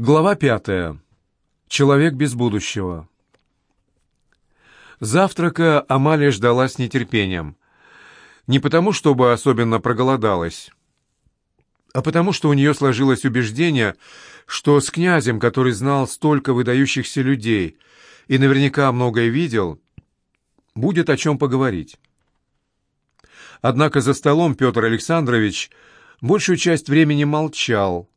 Глава пятая. Человек без будущего. Завтрака Амалия ждала с нетерпением. Не потому, чтобы особенно проголодалась, а потому, что у нее сложилось убеждение, что с князем, который знал столько выдающихся людей и наверняка многое видел, будет о чем поговорить. Однако за столом Петр Александрович большую часть времени молчал,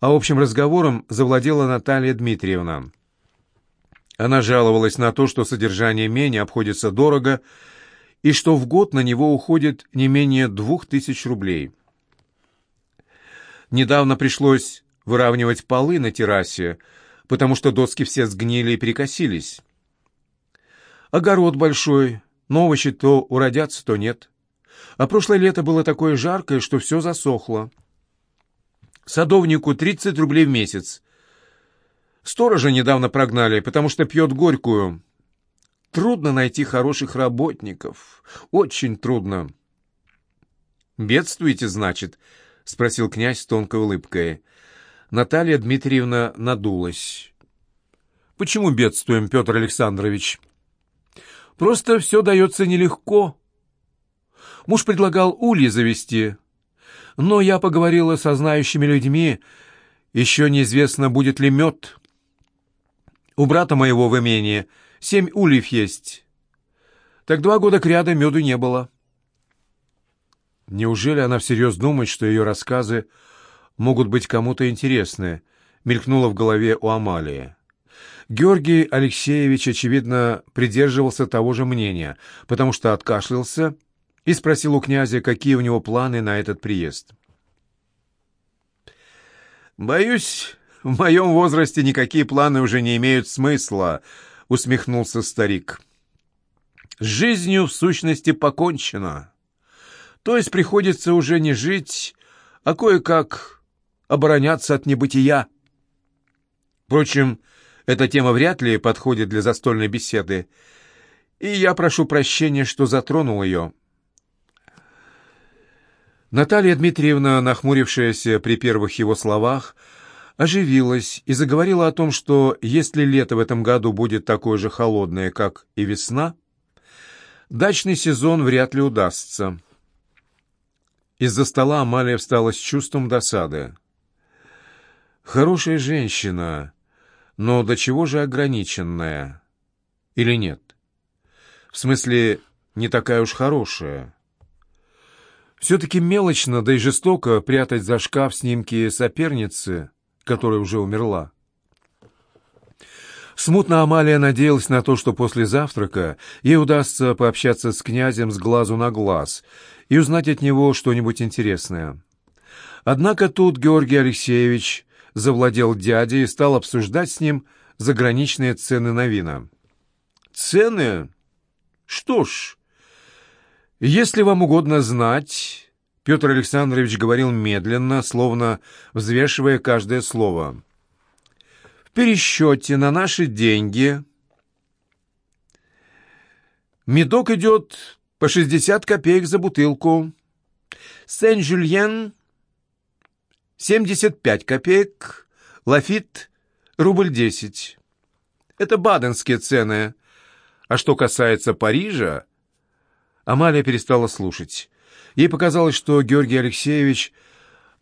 а общим разговором завладела Наталья Дмитриевна. Она жаловалась на то, что содержание имения обходится дорого и что в год на него уходит не менее двух тысяч рублей. Недавно пришлось выравнивать полы на террасе, потому что доски все сгнили и перекосились. Огород большой, но овощи то уродятся, то нет. А прошлое лето было такое жаркое, что все засохло. Садовнику 30 рублей в месяц. Сторожа недавно прогнали, потому что пьет горькую. Трудно найти хороших работников. Очень трудно. «Бедствуете, значит?» — спросил князь с тонкой улыбкой. Наталья Дмитриевна надулась. «Почему бедствуем, Петр Александрович?» «Просто все дается нелегко. Муж предлагал ульи завести, но я поговорила со знающими людьми. Еще неизвестно, будет ли мед. У брата моего в имении семь ульев есть. Так два года кряда меду не было. Неужели она всерьез думает, что ее рассказы могут быть кому-то интересны? Мелькнуло в голове у Амалии. Георгий Алексеевич, очевидно, придерживался того же мнения, потому что откашлялся и спросил у князя, какие у него планы на этот приезд. «Боюсь, в моем возрасте никакие планы уже не имеют смысла», — усмехнулся старик. «С жизнью, в сущности, покончено. То есть приходится уже не жить, а кое-как обороняться от небытия. Впрочем, эта тема вряд ли подходит для застольной беседы, и я прошу прощения, что затронул ее». Наталья Дмитриевна, нахмурившаяся при первых его словах, оживилась и заговорила о том, что если лето в этом году будет такое же холодное, как и весна, дачный сезон вряд ли удастся. Из-за стола Амалия встала с чувством досады. Хорошая женщина, но до чего же ограниченная? Или нет? В смысле, не такая уж хорошая. Все-таки мелочно, да и жестоко прятать за шкаф снимки соперницы, которая уже умерла. Смутно Амалия надеялась на то, что после завтрака ей удастся пообщаться с князем с глазу на глаз и узнать от него что-нибудь интересное. Однако тут Георгий Алексеевич завладел дядей и стал обсуждать с ним заграничные цены на вина. «Цены? Что ж, «Если вам угодно знать...» Петр Александрович говорил медленно, словно взвешивая каждое слово. «В пересчете на наши деньги медок идет по 60 копеек за бутылку, Сен-Жюльен — 75 копеек, Лафит — рубль 10. Это баденские цены. А что касается Парижа, Амалия перестала слушать. Ей показалось, что Георгий Алексеевич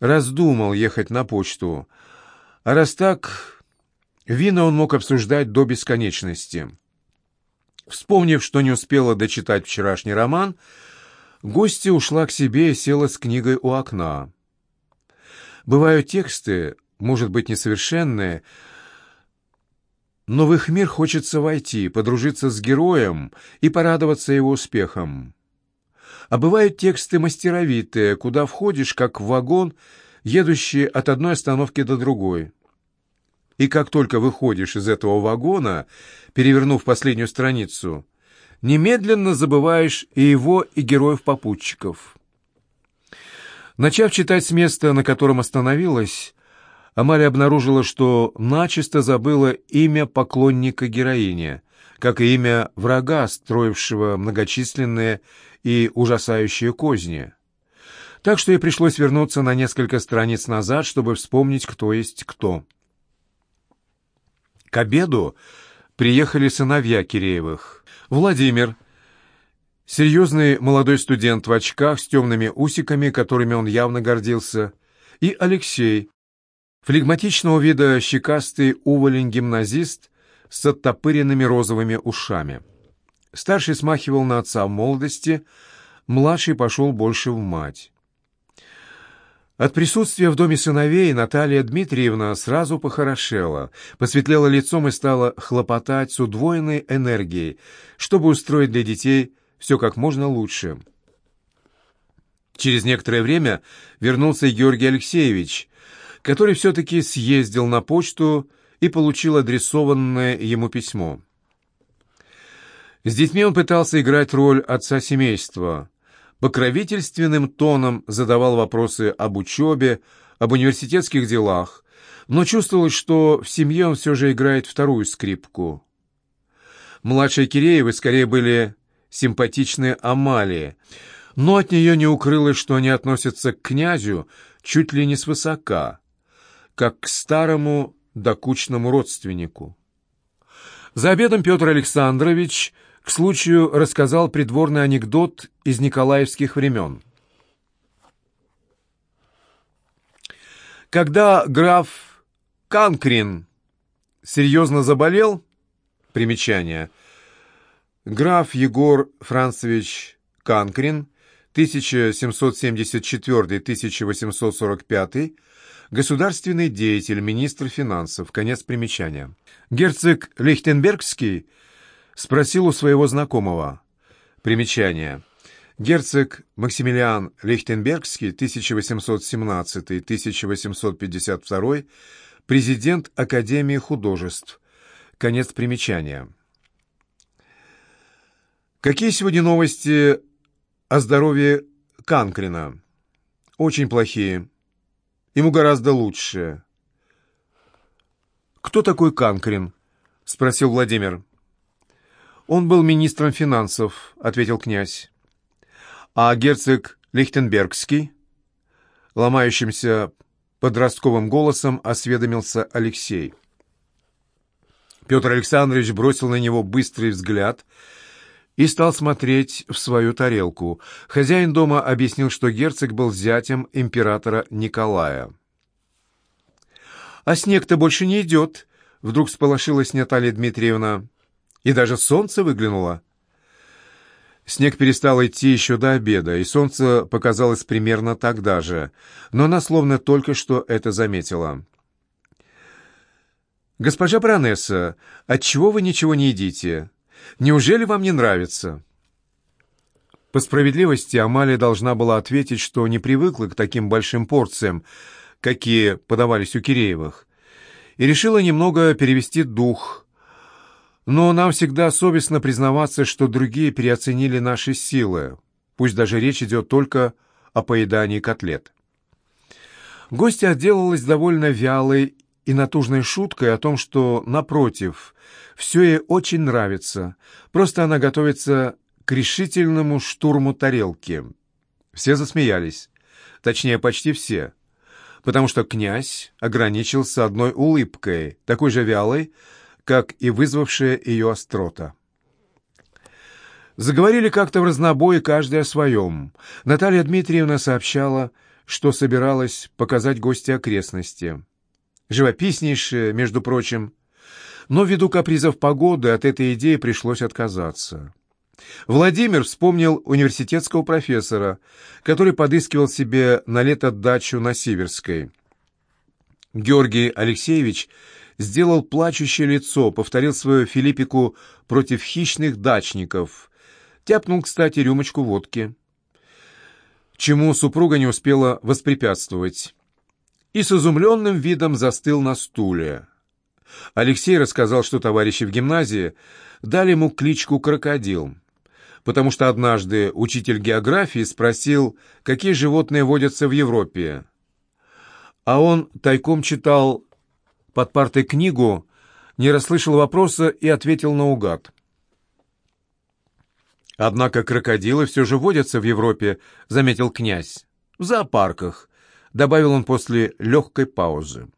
раздумал ехать на почту. А раз так, вина он мог обсуждать до бесконечности. Вспомнив, что не успела дочитать вчерашний роман, гостья ушла к себе и села с книгой у окна. Бывают тексты, может быть, несовершенные, но в их мир хочется войти, подружиться с героем и порадоваться его успехом. А бывают тексты мастеровитые, куда входишь, как в вагон, едущий от одной остановки до другой. И как только выходишь из этого вагона, перевернув последнюю страницу, немедленно забываешь и его, и героев-попутчиков. Начав читать с места, на котором остановилась, Амалия обнаружила, что начисто забыла имя поклонника героини, как и имя врага, строившего многочисленные и ужасающие козни. Так что ей пришлось вернуться на несколько страниц назад, чтобы вспомнить, кто есть кто. К обеду приехали сыновья Киреевых. Владимир, серьезный молодой студент в очках с темными усиками, которыми он явно гордился, и Алексей, флегматичного вида щекастый уволень-гимназист с оттопыренными розовыми ушами. Старший смахивал на отца в молодости, младший пошел больше в мать. От присутствия в доме сыновей Наталья Дмитриевна сразу похорошела, посветлела лицом и стала хлопотать с удвоенной энергией, чтобы устроить для детей все как можно лучше. Через некоторое время вернулся Георгий Алексеевич, который все-таки съездил на почту и получил адресованное ему письмо. С детьми он пытался играть роль отца семейства, покровительственным тоном задавал вопросы об учебе, об университетских делах, но чувствовалось, что в семье он все же играет вторую скрипку. Младшие Киреевы скорее были симпатичные Амалии, но от нее не укрылось, что они относятся к князю чуть ли не свысока, как к старому докучному родственнику. За обедом Петр Александрович к случаю рассказал придворный анекдот из николаевских времен. Когда граф Канкрин серьезно заболел, примечание, граф Егор Францевич Канкрин, 1774-1845, государственный деятель, министр финансов, конец примечания. Герцог Лихтенбергский спросил у своего знакомого. Примечание. Герцог Максимилиан Лихтенбергский, 1817-1852, президент Академии художеств. Конец примечания. Какие сегодня новости о здоровье Канкрина? Очень плохие. Ему гораздо лучше. «Кто такой Канкрин?» — спросил Владимир. «Он был министром финансов», — ответил князь. «А герцог Лихтенбергский?» Ломающимся подростковым голосом осведомился Алексей. Петр Александрович бросил на него быстрый взгляд и стал смотреть в свою тарелку. Хозяин дома объяснил, что герцог был зятем императора Николая. «А снег-то больше не идет», — вдруг сполошилась Наталья Дмитриевна. И даже солнце выглянуло. Снег перестал идти еще до обеда, и солнце показалось примерно тогда же, но она словно только что это заметила. «Госпожа баронесса, отчего вы ничего не едите? Неужели вам не нравится?» По справедливости Амалия должна была ответить, что не привыкла к таким большим порциям, какие подавались у Киреевых, и решила немного перевести дух – но нам всегда совестно признаваться, что другие переоценили наши силы, пусть даже речь идет только о поедании котлет. Гостья отделалась довольно вялой и натужной шуткой о том, что, напротив, все ей очень нравится, просто она готовится к решительному штурму тарелки. Все засмеялись, точнее, почти все, потому что князь ограничился одной улыбкой, такой же вялой, как и вызвавшая ее острота. Заговорили как-то в разнобой, каждый о своем. Наталья Дмитриевна сообщала, что собиралась показать гости окрестности. Живописнейшие, между прочим. Но ввиду капризов погоды от этой идеи пришлось отказаться. Владимир вспомнил университетского профессора, который подыскивал себе на лето дачу на Сиверской. Георгий Алексеевич сделал плачущее лицо, повторил свою Филиппику против хищных дачников. Тяпнул, кстати, рюмочку водки. Чему супруга не успела воспрепятствовать. И с изумленным видом застыл на стуле. Алексей рассказал, что товарищи в гимназии дали ему кличку «Крокодил», потому что однажды учитель географии спросил, какие животные водятся в Европе. А он тайком читал под партой книгу, не расслышал вопроса и ответил наугад. «Однако крокодилы все же водятся в Европе», — заметил князь. «В зоопарках», — добавил он после легкой паузы.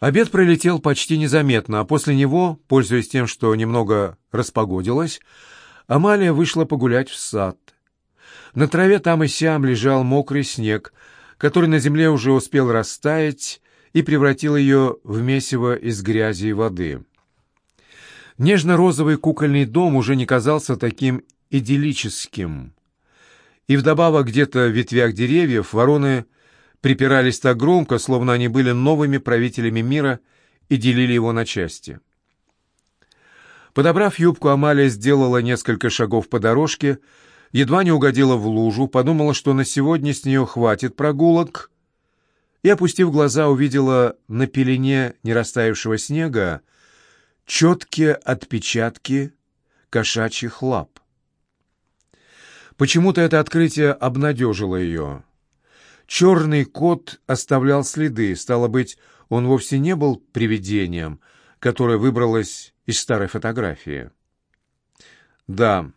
Обед пролетел почти незаметно, а после него, пользуясь тем, что немного распогодилось, Амалия вышла погулять в сад. На траве там и сям лежал мокрый снег, который на земле уже успел растаять и превратил ее в месиво из грязи и воды. Нежно-розовый кукольный дом уже не казался таким идиллическим. И вдобавок где-то в ветвях деревьев вороны припирались так громко, словно они были новыми правителями мира и делили его на части. Подобрав юбку, Амалия сделала несколько шагов по дорожке, едва не угодила в лужу, подумала, что на сегодня с нее хватит прогулок, и, опустив глаза, увидела на пелене нерастаявшего снега четкие отпечатки кошачьих лап. Почему-то это открытие обнадежило ее. Черный кот оставлял следы, стало быть, он вовсе не был привидением, которое выбралось из старой фотографии. Да,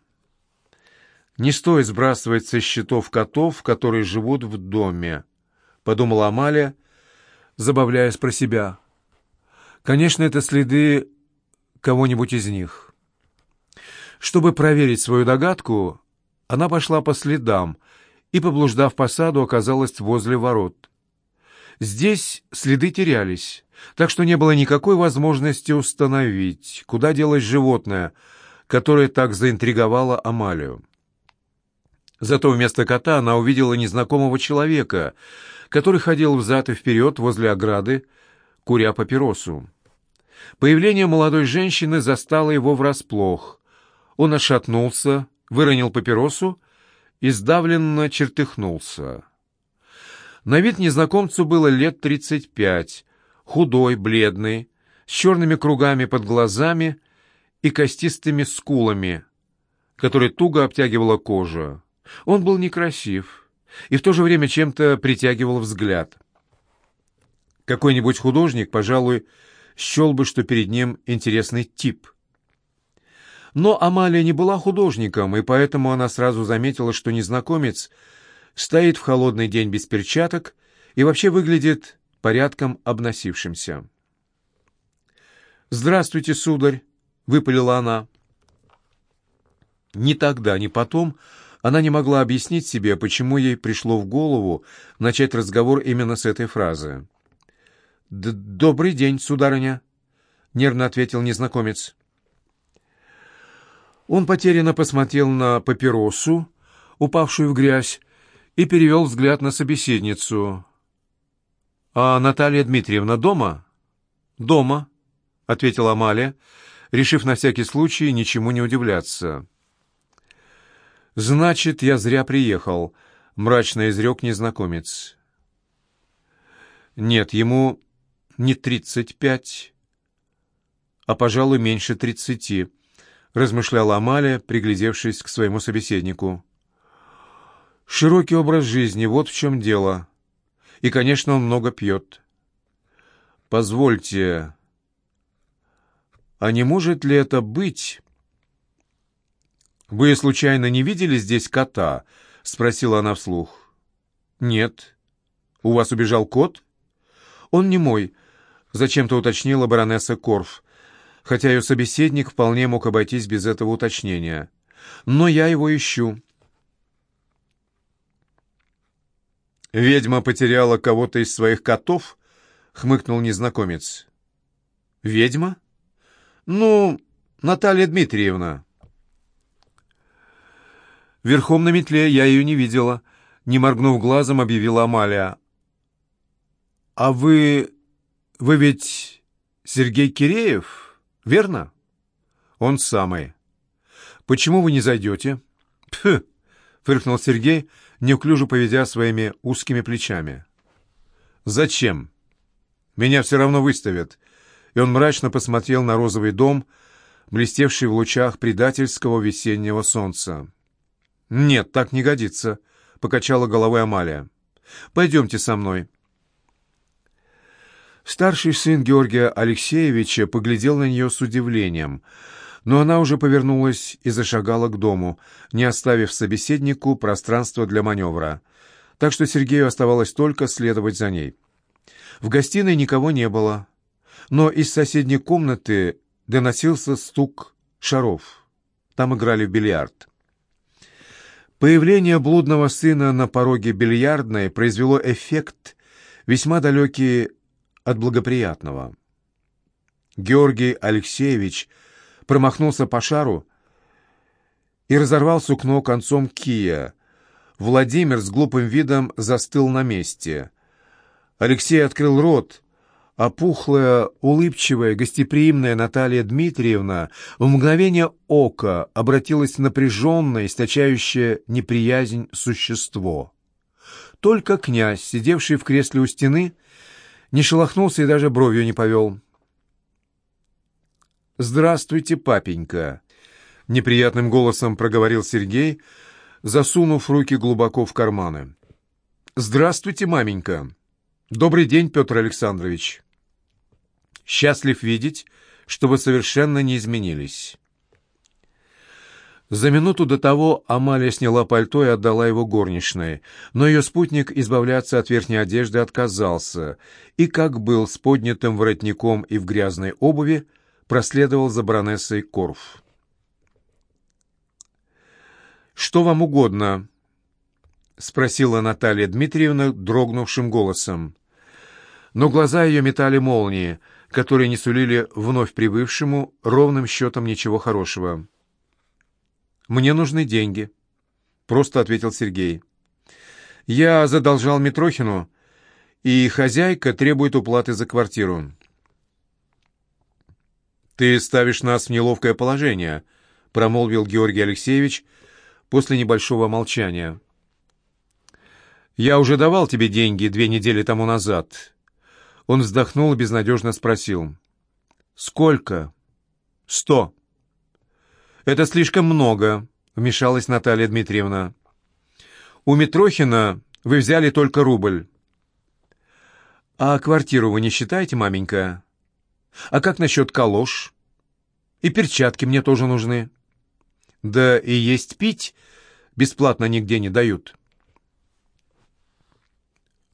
не стоит сбрасывать со счетов котов, которые живут в доме, подумала Амалия, забавляясь про себя. Конечно, это следы кого-нибудь из них. Чтобы проверить свою догадку, она пошла по следам — и, поблуждав по саду, оказалась возле ворот. Здесь следы терялись, так что не было никакой возможности установить, куда делось животное, которое так заинтриговало Амалию. Зато вместо кота она увидела незнакомого человека, который ходил взад и вперед возле ограды, куря папиросу. Появление молодой женщины застало его врасплох. Он отшатнулся, выронил папиросу и сдавленно чертыхнулся. На вид незнакомцу было лет тридцать пять, худой, бледный, с черными кругами под глазами и костистыми скулами, которые туго обтягивала кожа. Он был некрасив и в то же время чем-то притягивал взгляд. Какой-нибудь художник, пожалуй, счел бы, что перед ним интересный тип. Но Амалия не была художником, и поэтому она сразу заметила, что незнакомец стоит в холодный день без перчаток и вообще выглядит порядком обносившимся. «Здравствуйте, сударь!» — выпалила она. Ни тогда, ни потом она не могла объяснить себе, почему ей пришло в голову начать разговор именно с этой фразы. «Добрый день, сударыня!» — нервно ответил незнакомец. Он потерянно посмотрел на папиросу, упавшую в грязь, и перевел взгляд на собеседницу. «А Наталья Дмитриевна дома?» «Дома», — ответила Амалия, решив на всякий случай ничему не удивляться. «Значит, я зря приехал», — мрачно изрек незнакомец. «Нет, ему не тридцать пять, а, пожалуй, меньше тридцати». — размышляла Амалия, приглядевшись к своему собеседнику. «Широкий образ жизни, вот в чем дело. И, конечно, он много пьет. Позвольте, а не может ли это быть...» «Вы, случайно, не видели здесь кота?» — спросила она вслух. «Нет. У вас убежал кот?» «Он не мой», — зачем-то уточнила баронесса Корф хотя ее собеседник вполне мог обойтись без этого уточнения. «Но я его ищу». «Ведьма потеряла кого-то из своих котов?» — хмыкнул незнакомец. «Ведьма?» «Ну, Наталья Дмитриевна». «Верхом на метле я ее не видела», — не моргнув глазом, объявила Амалия. «А вы... вы ведь Сергей Киреев?» Верно? Он самый. Почему вы не зайдете? Пф! фыркнул Сергей, неуклюже поведя своими узкими плечами. Зачем? Меня все равно выставят. И он мрачно посмотрел на розовый дом, блестевший в лучах предательского весеннего солнца. «Нет, так не годится», — покачала головой Амалия. «Пойдемте со мной». Старший сын Георгия Алексеевича поглядел на нее с удивлением, но она уже повернулась и зашагала к дому, не оставив собеседнику пространства для маневра. Так что Сергею оставалось только следовать за ней. В гостиной никого не было. но из соседней комнаты доносился стук шаров. Там играли в бильярд. Появление блудного сына на пороге бильярдной произвело эффект, весьма далекий от благоприятного. Георгий Алексеевич промахнулся по шару и разорвал сукно концом кия. Владимир с глупым видом застыл на месте. Алексей открыл рот, а пухлая, улыбчивая, гостеприимная Наталья Дмитриевна в мгновение ока обратилась в напряженное, источающее неприязнь существо. Только князь, сидевший в кресле у стены, не шелохнулся и даже бровью не повел. «Здравствуйте, папенька!» — неприятным голосом проговорил Сергей, засунув руки глубоко в карманы. «Здравствуйте, маменька!» «Добрый день, Петр Александрович!» «Счастлив видеть, что вы совершенно не изменились». За минуту до того Амалия сняла пальто и отдала его горничной, но ее спутник избавляться от верхней одежды отказался и, как был с поднятым воротником и в грязной обуви, проследовал за баронессой Корф. «Что вам угодно?» — спросила Наталья Дмитриевна дрогнувшим голосом но глаза ее метали молнии, которые не сулили вновь прибывшему ровным счетом ничего хорошего. «Мне нужны деньги», — просто ответил Сергей. «Я задолжал Митрохину, и хозяйка требует уплаты за квартиру». «Ты ставишь нас в неловкое положение», — промолвил Георгий Алексеевич после небольшого молчания. «Я уже давал тебе деньги две недели тому назад, он вздохнул и безнадежно спросил. «Сколько?» «Сто». «Это слишком много», — вмешалась Наталья Дмитриевна. «У Митрохина вы взяли только рубль». «А квартиру вы не считаете, маменька? А как насчет калош? И перчатки мне тоже нужны». «Да и есть пить бесплатно нигде не дают».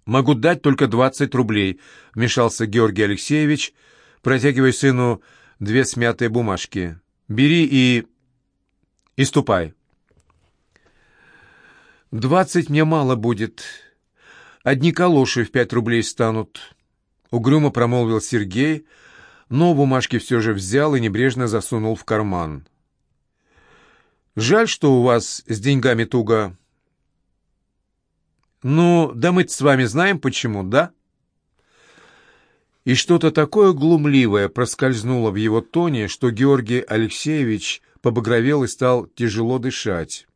«Могу дать только двадцать рублей», — вмешался Георгий Алексеевич, протягивая сыну две смятые бумажки. «Бери и... и ступай». «Двадцать мне мало будет. Одни калоши в пять рублей станут», — угрюмо промолвил Сергей, но бумажки все же взял и небрежно засунул в карман. «Жаль, что у вас с деньгами туго». «Ну, да мы с вами знаем, почему, да?» И что-то такое глумливое проскользнуло в его тоне, что Георгий Алексеевич побагровел и стал тяжело дышать.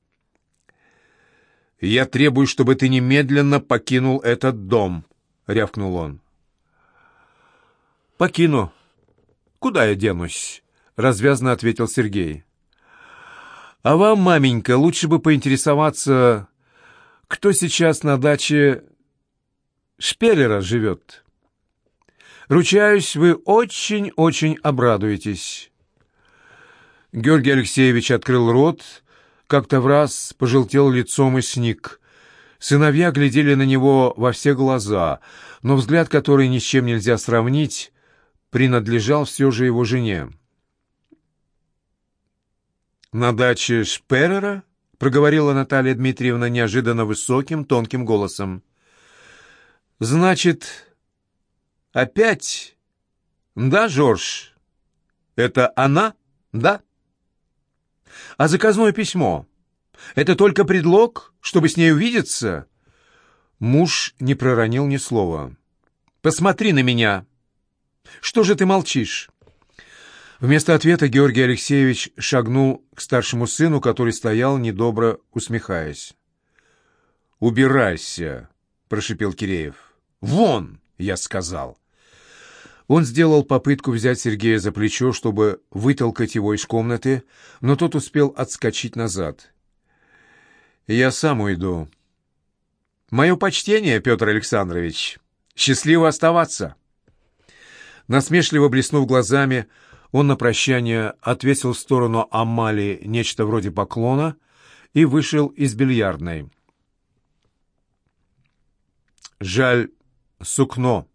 «Я требую, чтобы ты немедленно покинул этот дом», — рявкнул он. «Покину. Куда я денусь?» — развязно ответил Сергей. «А вам, маменька, лучше бы поинтересоваться, кто сейчас на даче Шпеллера живет. Ручаюсь, вы очень-очень обрадуетесь. Георгий Алексеевич открыл рот, как-то в раз пожелтел лицом и сник. Сыновья глядели на него во все глаза, но взгляд, который ни с чем нельзя сравнить, принадлежал все же его жене. «На даче Шперера?» Проговорила Наталья Дмитриевна неожиданно высоким, тонким голосом. «Значит, опять? Да, Жорж? Это она? Да? А заказное письмо? Это только предлог, чтобы с ней увидеться?» Муж не проронил ни слова. «Посмотри на меня! Что же ты молчишь?» Вместо ответа Георгий Алексеевич шагнул к старшему сыну, который стоял, недобро усмехаясь. «Убирайся!» — прошипел Киреев. «Вон!» — я сказал. Он сделал попытку взять Сергея за плечо, чтобы вытолкать его из комнаты, но тот успел отскочить назад. «Я сам уйду». «Мое почтение, Петр Александрович. Счастливо оставаться!» Насмешливо блеснув глазами, он на прощание отвесил в сторону Амали нечто вроде поклона и вышел из бильярдной. «Жаль, сукно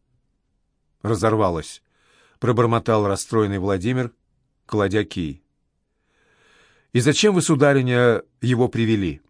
разорвалось», — пробормотал расстроенный Владимир, кладя кий. «И зачем вы, сударыня, его привели?»